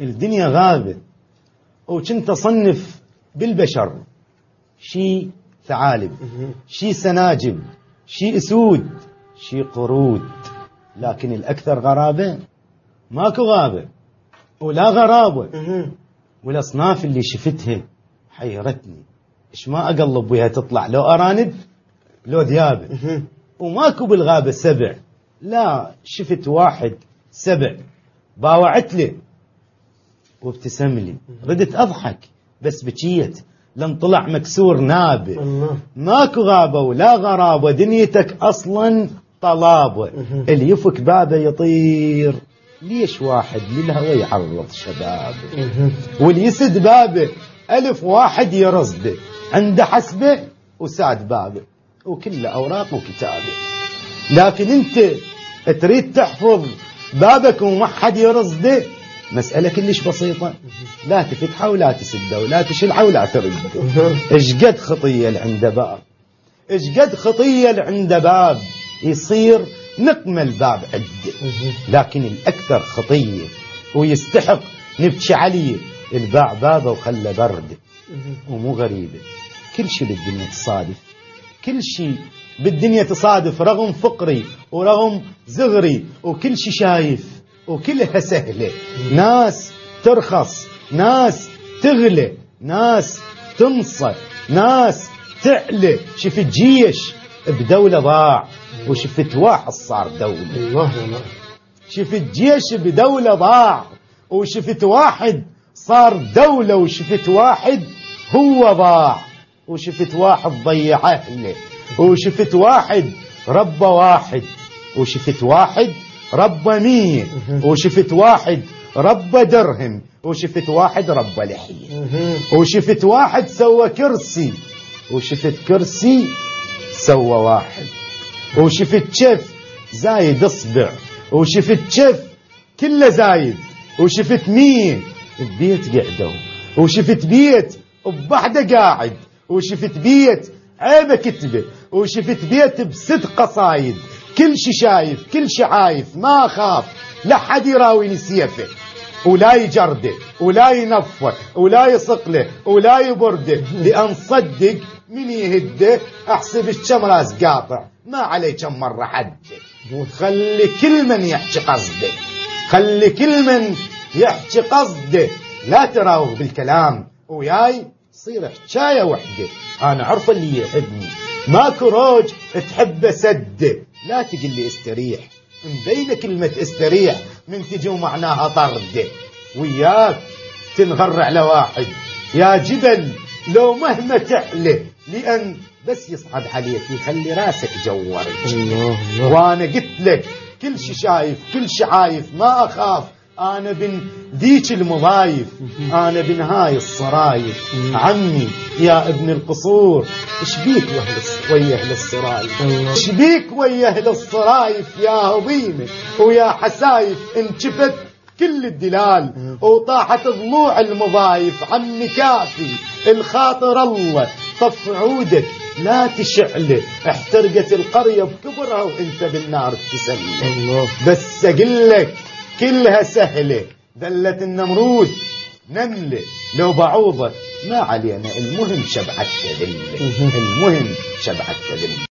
الدنيا غابة. وكنت أصنف بالبشر. شي ثعالب شي سناجب شي أسود شي قرود. لكن الأكثر غرابة ماكو غابة ولا غرابة. والأصناف اللي شفتها حيرتني. إيش ما أقلب وياها تطلع؟ لو أرانب لو ذيابة. وماكو بالغابة سبع. لا شفت واحد سبع. باوعت لي. وابتسم لي. ردت أضحك. بس بكيت لم طلع مكسور نابه. ماكو غابة ولا غرابة دنيتك أصلا طلابة. اللي يفك بابه يطير. ليش واحد للهوى يعرض شبابه؟ واللي يسد بابه ألف واحد يرصده عنده حسبه وساد بابه. وكله أوراق وكتابه لكن أنت تريد تحفظ بابك وما حد يرصده مسألة كلش بسيطة. لا تفتحه ولا تسده ولا تشلعه ولا ترده. إيش قد خطية اللي عنده باب؟ إيش قد خطية اللي عنده باب؟ يصير نقم الباب عده لكن الأكثر خطية ويستحق نبكي عليه. الباع بابه وخلى برده ومو غريبة كل شيء بالدنيا تصادف. كل شيء بالدنيا تصادف. رغم فقري ورغم زغري. وكل شيء شايف. وكلها سهلة. ناس ترخص ناس تغلى ناس تنصر ناس تعلى. شفت جيش بدولة ضاع وشفت واحد صار دولة. الله الله. شفت جيش بدولة ضاع وشفت واحد صار دولة وشفت واحد هو ضاع. وشفت واحد ضيع أهله وشفت واحد ربى واحد وشفت واحد ربى مية وشفت واحد ربى درهم وشفت واحد ربى لحية وشفت واحد سوى كرسي وشفت كرسي سوى واحد وشفت شف زايد اصبع وشفت شف كله زايد وشفت مية ببيت قعدوا وشفت بيت ببحدة قاعد وشفت بيت عيبة كتبة وشفت بيت بست قصايد كل شي شايف كل شي عايف ما أخاف لا حد يراويني سيفه ولا يجرده ولا ينفه ولا يصقله ولا يبرده. لأن صدق من يهده أحسب الشم راس قاطع. ما عليه كم مرة حده. خلي كل من يحكي قصده. خلي كل من يحكي قصده. لا تراوغ بالكلام. وياي تصير حكاية وحدة. أنا عرف اللي يحبني. ماكو روج تحبه سده. لا تقل لي استريح. مبينة كلمة استريح من تجو معناها طرده وياك تنغر على واحد يا جبل لو مهما تعلى لأن بس يصعد عليك يخلي راسك جورك. وأنا قلت لك كل شي شايف كل شي عايف ما أخاف. أنا بن ذيك المضايف أنا بن هاي الصرايف. عمي يا ابن القصور. إيش بيك وأهل الص- ويا أهل الصرايف؟ الله. إيش بيك ويا أهل الصرايف يا هضيمة؟ ويا حسايف انشفت كل الدلال. وطاحت ضلوع المضايف. عمي كافي الخاطر الله طف عودك لا تشعله. احترقت القرية بكبرها وإنت بالنار تسلم الله. بس أقول لك كلها سهلة ذلة النمرود. نملة لو بعوضة ما علينا المهم شبعت ذلة المهم شبعت ذلة